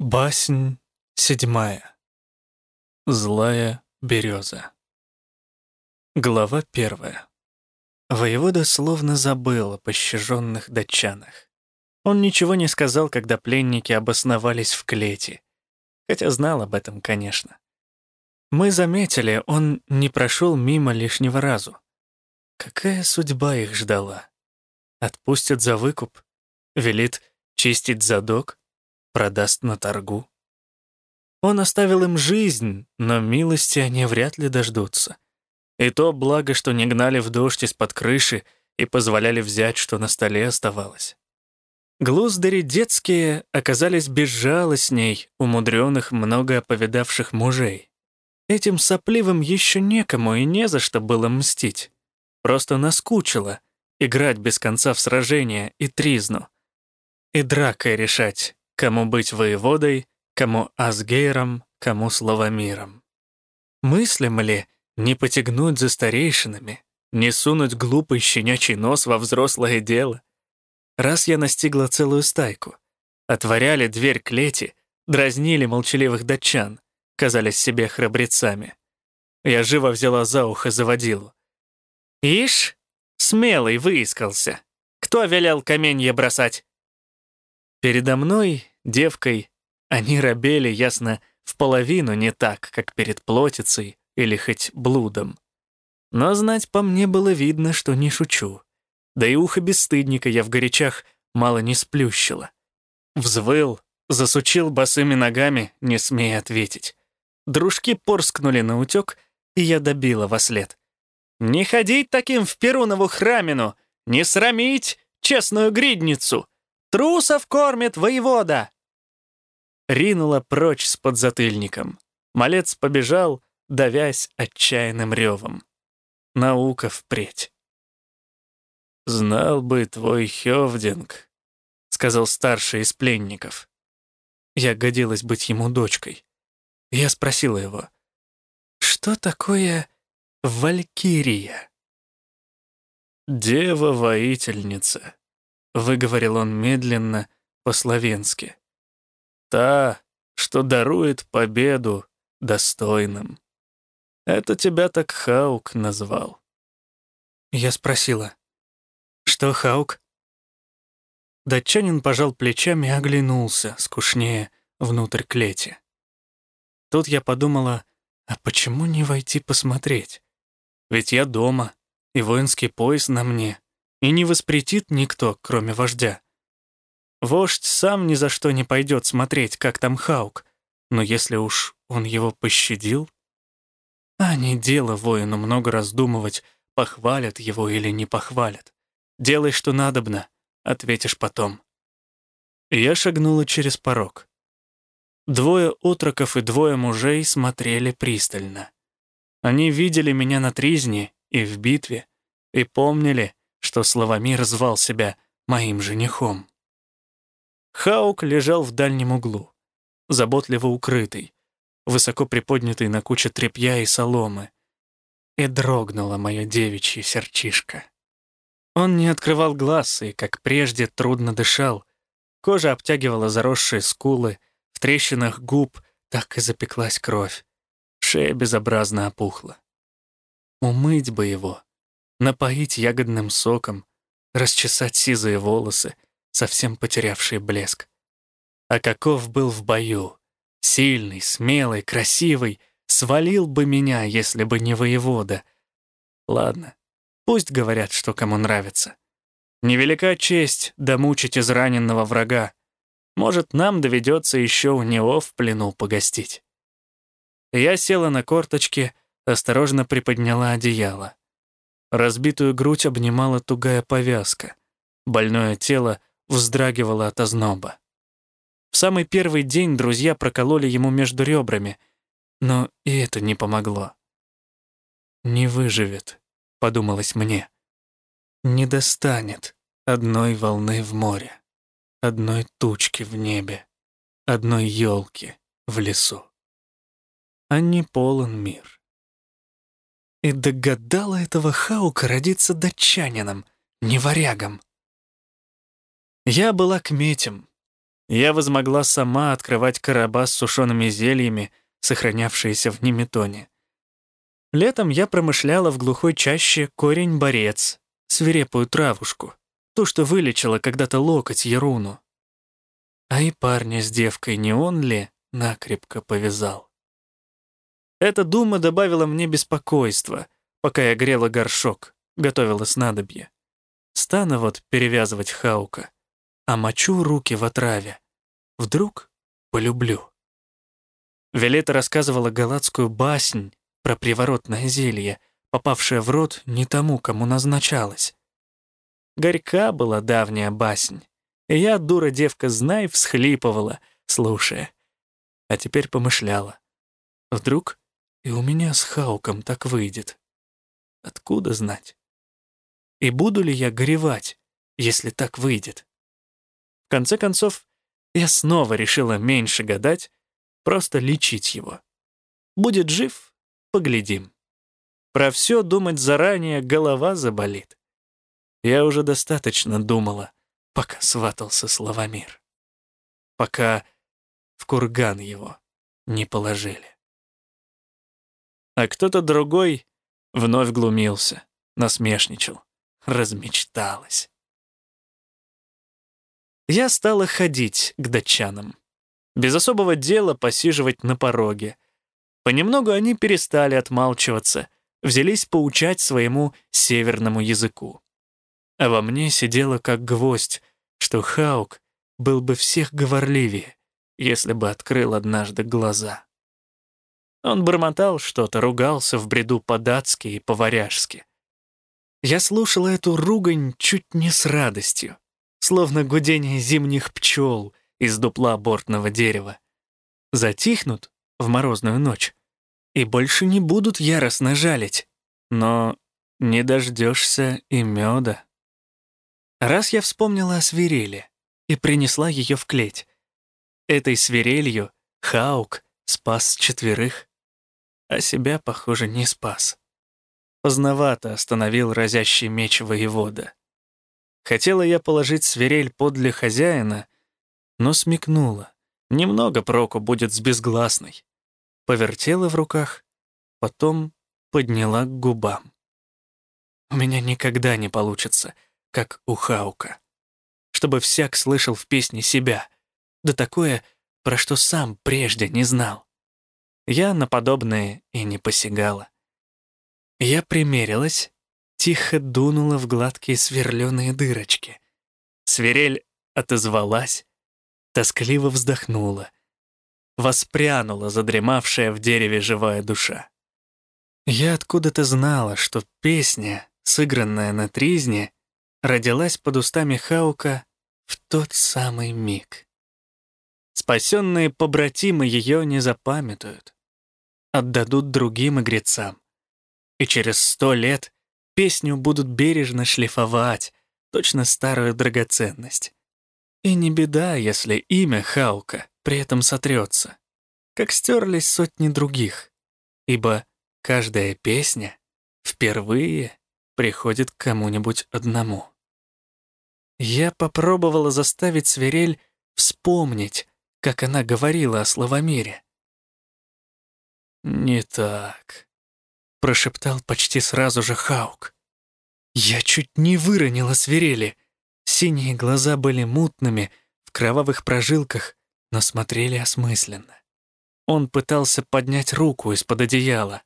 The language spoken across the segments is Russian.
Баснь седьмая. Злая береза. Глава первая. Воевода словно забыл о пощаженных датчанах. Он ничего не сказал, когда пленники обосновались в клете, хотя знал об этом, конечно. Мы заметили, он не прошел мимо лишнего разу. Какая судьба их ждала? Отпустят за выкуп? Велит чистить задок? Продаст на торгу. Он оставил им жизнь, но милости они вряд ли дождутся. И то благо, что не гнали в дождь из-под крыши и позволяли взять, что на столе оставалось. Глуздари детские оказались безжалостней умудренных много повидавших мужей. Этим сопливым еще некому и не за что было мстить. Просто наскучило играть без конца в сражения и тризну. И дракой решать, Кому быть воеводой, кому Асгейром, кому Славомиром. Мыслим ли не потягнуть за старейшинами, не сунуть глупый щенячий нос во взрослое дело? Раз я настигла целую стайку, отворяли дверь клети, дразнили молчаливых датчан, казались себе храбрецами. Я живо взяла за ухо заводилу. «Ишь, смелый выискался. Кто велел каменье бросать?» Передо мной, девкой, они робели, ясно, в половину не так, как перед плотицей или хоть блудом. Но знать по мне было видно, что не шучу. Да и ухо бесстыдника я в горячах мало не сплющила. Взвыл, засучил босыми ногами, не смея ответить. Дружки порскнули на утек, и я добила во след. «Не ходить таким в Перунову храмину! Не срамить честную гридницу!» Трусов кормит воевода!» Ринула прочь с подзатыльником. Малец побежал, давясь отчаянным ревом. Наука впредь. «Знал бы твой Хёвдинг», — сказал старший из пленников. Я годилась быть ему дочкой. Я спросила его, «Что такое Валькирия?» «Дева-воительница», выговорил он медленно, по-словенски. «Та, что дарует победу достойным. Это тебя так Хаук назвал». Я спросила, «Что Хаук?» Датчанин пожал плечами и оглянулся, скучнее, внутрь клети. Тут я подумала, а почему не войти посмотреть? Ведь я дома, и воинский пояс на мне и не воспретит никто, кроме вождя. Вождь сам ни за что не пойдет смотреть, как там Хаук, но если уж он его пощадил... А не дело воину много раздумывать, похвалят его или не похвалят. Делай, что надобно, ответишь потом. Я шагнула через порог. Двое отроков и двое мужей смотрели пристально. Они видели меня на тризне и в битве, и помнили, что Славомир звал себя моим женихом. Хаук лежал в дальнем углу, заботливо укрытый, высоко приподнятый на куче тряпья и соломы. И дрогнула моя девичья серчишка. Он не открывал глаз и, как прежде, трудно дышал. Кожа обтягивала заросшие скулы, в трещинах губ так и запеклась кровь. Шея безобразно опухла. Умыть бы его, напоить ягодным соком, расчесать сизые волосы, совсем потерявшие блеск. А каков был в бою! Сильный, смелый, красивый, свалил бы меня, если бы не воевода. Ладно, пусть говорят, что кому нравится. Невелика честь домучить израненного врага. Может, нам доведется еще у него в плену погостить. Я села на корточки, осторожно приподняла одеяло. Разбитую грудь обнимала тугая повязка. Больное тело вздрагивало от озноба. В самый первый день друзья прокололи ему между ребрами, но и это не помогло. «Не выживет», — подумалось мне. «Не достанет одной волны в море, одной тучки в небе, одной елки в лесу. А не полон мир». И догадала этого Хаука родиться датчанином, не варягом. Я была кметем. я возмогла сама открывать короба с сушеными зельями, сохранявшиеся в неметоне. Летом я промышляла в глухой чаще корень-борец, свирепую травушку, ту, что вылечила когда-то локоть Еруну. А и парня с девкой не он ли накрепко повязал? Эта дума добавила мне беспокойства, пока я грела горшок, готовила снадобье. Стану вот перевязывать Хаука, а мочу руки в отраве. Вдруг полюблю. Вилета рассказывала галатскую баснь про приворотное зелье, попавшее в рот не тому, кому назначалось. Горька была давняя баснь, и я, дура девка, знай, всхлипывала, слушая. А теперь помышляла. Вдруг и у меня с Хауком так выйдет. Откуда знать? И буду ли я горевать, если так выйдет? В конце концов, я снова решила меньше гадать, просто лечить его. Будет жив — поглядим. Про все думать заранее голова заболит. Я уже достаточно думала, пока сватался Славомир. Пока в курган его не положили. А кто-то другой вновь глумился, насмешничал, размечталась. Я стала ходить к датчанам. Без особого дела посиживать на пороге. Понемногу они перестали отмалчиваться, взялись поучать своему северному языку. А во мне сидело как гвоздь, что Хаук был бы всех говорливее, если бы открыл однажды глаза. Он бормотал что-то, ругался в бреду по-датски и по-варяжски. Я слушала эту ругань чуть не с радостью, словно гудение зимних пчел из дупла бортного дерева. Затихнут в морозную ночь и больше не будут яростно жалить, но не дождешься и меда. Раз я вспомнила о свирели и принесла ее в клеть. Этой свирелью Хаук спас четверых а себя, похоже, не спас. Поздновато остановил разящий меч воевода. Хотела я положить свирель подле хозяина, но смекнула. Немного проку будет с безгласной. Повертела в руках, потом подняла к губам. У меня никогда не получится, как у Хаука. Чтобы всяк слышал в песне себя, да такое, про что сам прежде не знал. Я на подобное и не посягала. Я примерилась, тихо дунула в гладкие сверленые дырочки. Свирель отозвалась, тоскливо вздохнула, воспрянула задремавшая в дереве живая душа. Я откуда-то знала, что песня, сыгранная на тризне, родилась под устами Хаука в тот самый миг. Спасенные побратимы ее не запамятуют отдадут другим игрецам. И через сто лет песню будут бережно шлифовать, точно старую драгоценность. И не беда, если имя Хаука при этом сотрется, как стерлись сотни других, ибо каждая песня впервые приходит к кому-нибудь одному. Я попробовала заставить свирель вспомнить, как она говорила о Славомире. «Не так», — прошептал почти сразу же Хаук. Я чуть не выронила свирели. Синие глаза были мутными, в кровавых прожилках, но смотрели осмысленно. Он пытался поднять руку из-под одеяла.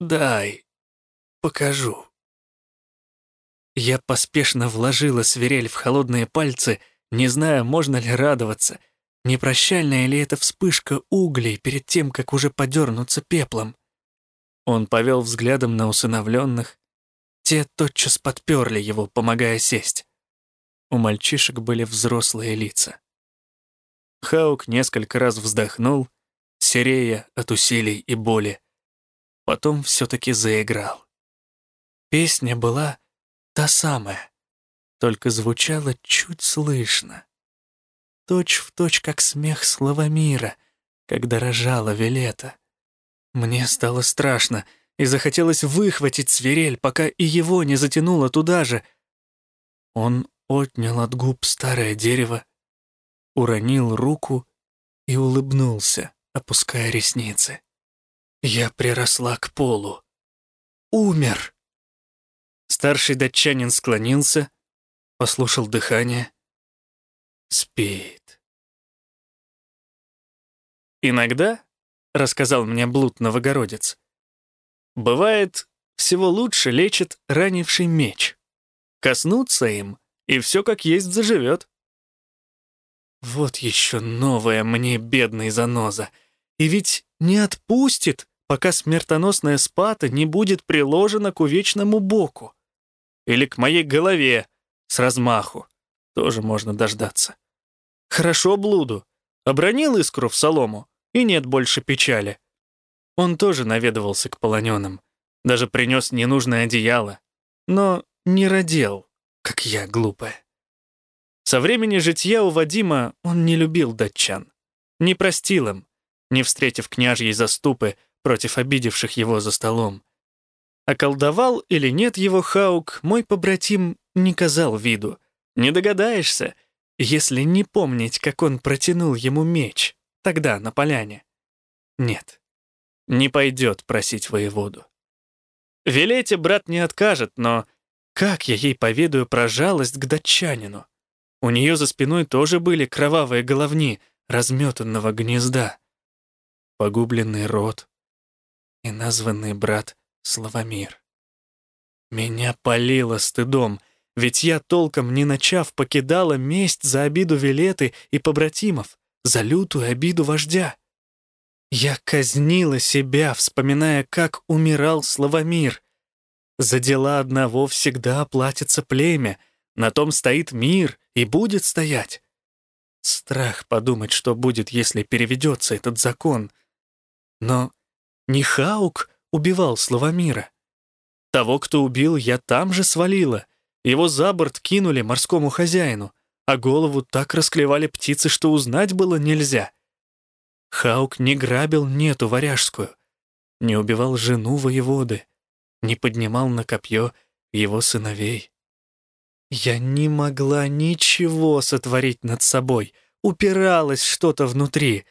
«Дай, покажу». Я поспешно вложила свирель в холодные пальцы, не зная, можно ли радоваться — Непрощальная ли это вспышка углей перед тем, как уже подернуться пеплом? Он повел взглядом на усыновленных. Те тотчас подперли его, помогая сесть. У мальчишек были взрослые лица. Хаук несколько раз вздохнул, серея от усилий и боли. Потом все-таки заиграл. Песня была та самая, только звучала чуть слышно точь в точь, как смех Славомира, когда рожала Вилета. Мне стало страшно, и захотелось выхватить свирель, пока и его не затянуло туда же. Он отнял от губ старое дерево, уронил руку и улыбнулся, опуская ресницы. Я приросла к полу. Умер. Старший датчанин склонился, послушал дыхание. Спит. Иногда, рассказал мне блуд новогородец, бывает, всего лучше лечит ранивший меч. Коснуться им, и все как есть заживет. Вот еще новая мне бедный заноза. И ведь не отпустит, пока смертоносная спата не будет приложена к увечному боку. Или к моей голове с размаху. Тоже можно дождаться. Хорошо блуду. Обронил искру в солому, и нет больше печали. Он тоже наведывался к полоненным. Даже принес ненужное одеяло. Но не родил, как я, глупая. Со времени житья у Вадима он не любил датчан. Не простил им, не встретив княжьей заступы против обидевших его за столом. Околдовал или нет его Хаук, мой побратим не казал виду. Не догадаешься, если не помнить, как он протянул ему меч, тогда на поляне. Нет, не пойдет просить воеводу. Велете брат не откажет, но как я ей поведаю про жалость к датчанину? У нее за спиной тоже были кровавые головни разметанного гнезда. Погубленный род и названный брат Славомир. Меня палило стыдом, ведь я, толком не начав, покидала месть за обиду Вилеты и побратимов, за лютую обиду вождя. Я казнила себя, вспоминая, как умирал Славомир. За дела одного всегда оплатится племя, на том стоит мир и будет стоять. Страх подумать, что будет, если переведется этот закон. Но не Хаук убивал Славомира. Того, кто убил, я там же свалила. Его за борт кинули морскому хозяину, а голову так расклевали птицы, что узнать было нельзя. Хаук не грабил нету варяжскую, не убивал жену воеводы, не поднимал на копье его сыновей. Я не могла ничего сотворить над собой, упиралось что-то внутри.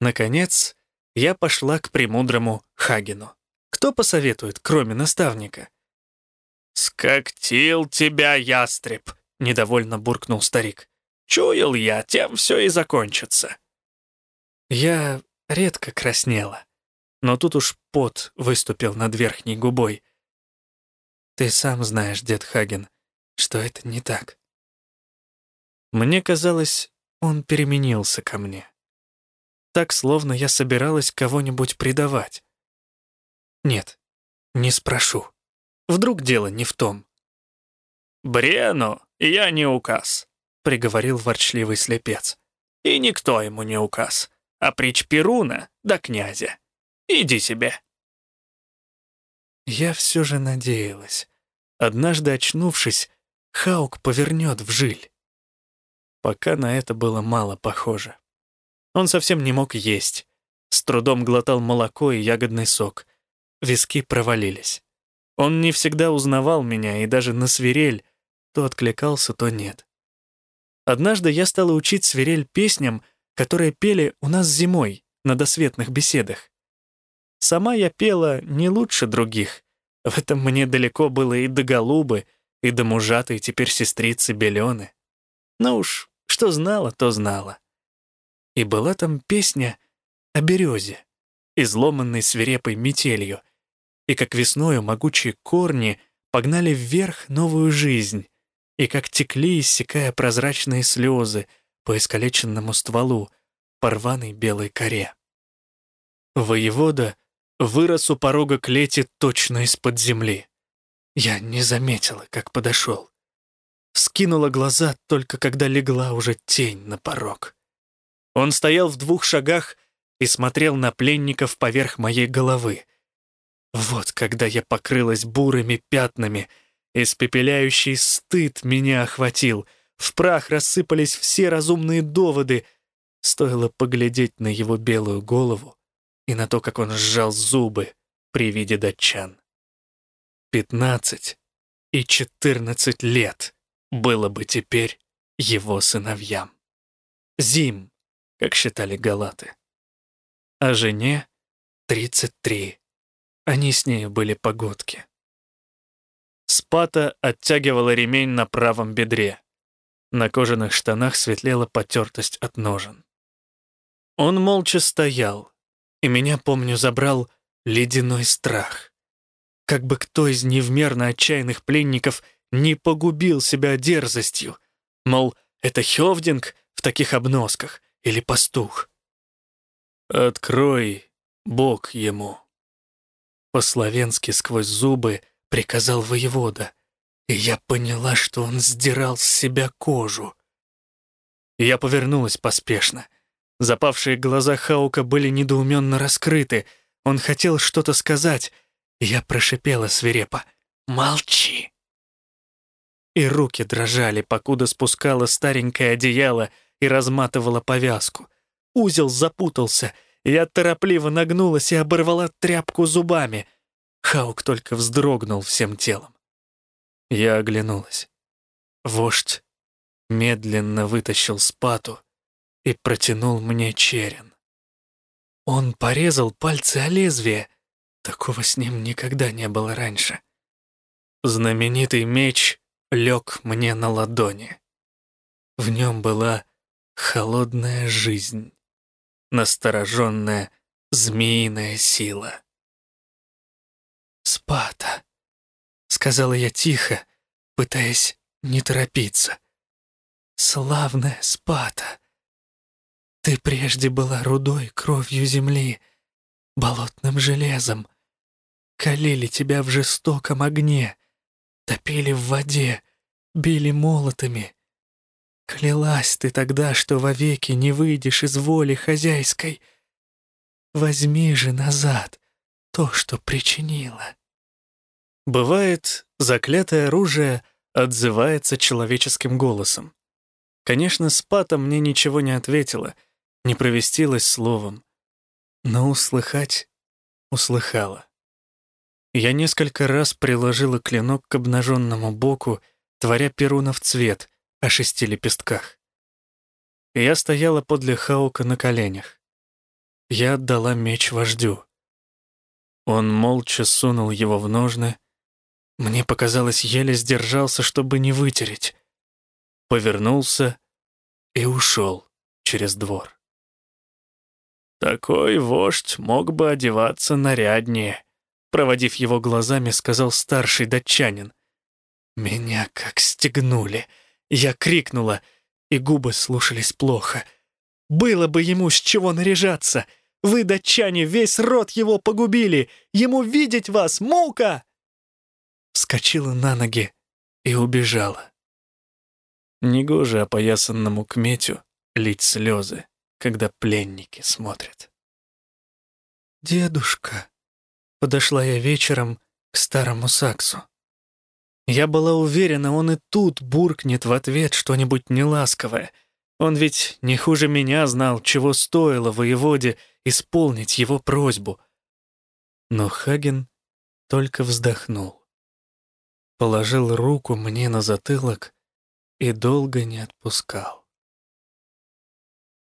Наконец, я пошла к премудрому Хагину. Кто посоветует, кроме наставника? «Скоктил тебя, ястреб!» — недовольно буркнул старик. «Чуял я, тем все и закончится». Я редко краснела, но тут уж пот выступил над верхней губой. Ты сам знаешь, дед Хаген, что это не так. Мне казалось, он переменился ко мне. Так, словно я собиралась кого-нибудь предавать. Нет, не спрошу. Вдруг дело не в том. «Брену я не указ», — приговорил ворчливый слепец. «И никто ему не указ, а притч Перуна да князя. Иди себе». Я все же надеялась. Однажды очнувшись, Хаук повернет в жиль. Пока на это было мало похоже. Он совсем не мог есть. С трудом глотал молоко и ягодный сок. Виски провалились. Он не всегда узнавал меня, и даже на свирель то откликался, то нет. Однажды я стала учить свирель песням, которые пели у нас зимой на досветных беседах. Сама я пела не лучше других. В этом мне далеко было и до голубы, и до мужатой теперь сестрицы Белены. Ну уж, что знала, то знала. И была там песня о березе, изломанной свирепой метелью, и как весною могучие корни погнали вверх новую жизнь, и как текли, иссякая прозрачные слезы по искалеченному стволу, по рваной белой коре. Воевода вырос у порога клети точно из-под земли. Я не заметила, как подошел. Скинула глаза только когда легла уже тень на порог. Он стоял в двух шагах и смотрел на пленников поверх моей головы — вот когда я покрылась бурыми пятнами, испепеляющий стыд меня охватил, в прах рассыпались все разумные доводы. Стоило поглядеть на его белую голову и на то, как он сжал зубы при виде датчан. Пятнадцать и четырнадцать лет было бы теперь его сыновьям. зим, как считали галаты. А жене — 33. Они с нею были погодки. Спата оттягивала ремень на правом бедре. На кожаных штанах светлела потертость от ножен. Он молча стоял, и меня, помню, забрал ледяной страх. Как бы кто из невмерно отчаянных пленников не погубил себя дерзостью, мол, это Хёвдинг в таких обносках или пастух. «Открой Бог ему», — по-словенски сквозь зубы приказал воевода, и я поняла, что он сдирал с себя кожу. Я повернулась поспешно. Запавшие глаза Хаука были недоуменно раскрыты. Он хотел что-то сказать. Я прошипела свирепо. «Молчи!» И руки дрожали, покуда спускала старенькое одеяло и разматывала повязку. Узел запутался. Я торопливо нагнулась и оборвала тряпку зубами. Хаук только вздрогнул всем телом. Я оглянулась. Вождь медленно вытащил спату и протянул мне черен. Он порезал пальцы о лезвие. Такого с ним никогда не было раньше. Знаменитый меч лег мне на ладони. В нем была холодная жизнь, настороженная змеиная сила. «Спата», — сказала я тихо, пытаясь не торопиться. «Славная Спата! Ты прежде была рудой, кровью земли, болотным железом. Калили тебя в жестоком огне, топили в воде, били молотами. Клялась ты тогда, что вовеки не выйдешь из воли хозяйской. Возьми же назад то, что причинила. Бывает, заклятое оружие отзывается человеческим голосом. Конечно, Спата мне ничего не ответила, не провестилась словом, но услыхать услыхала. Я несколько раз приложила клинок к обнаженному боку, творя перуна в цвет о шести лепестках. Я стояла подле Хаука на коленях. Я отдала меч вождю. Он молча сунул его в ножны, мне показалось, еле сдержался, чтобы не вытереть. Повернулся и ушел через двор. Такой вождь мог бы одеваться наряднее, проводив его глазами, сказал старший датчанин. Меня как стегнули. Я крикнула, и губы слушались плохо. Было бы ему с чего наряжаться. Вы, датчане, весь род его погубили. Ему видеть вас мука! вскочила на ноги и убежала. Негоже опоясанному кметю лить слезы, когда пленники смотрят. «Дедушка», — подошла я вечером к старому саксу. Я была уверена, он и тут буркнет в ответ что-нибудь неласковое. Он ведь не хуже меня знал, чего стоило воеводе исполнить его просьбу. Но Хаген только вздохнул положил руку мне на затылок и долго не отпускал.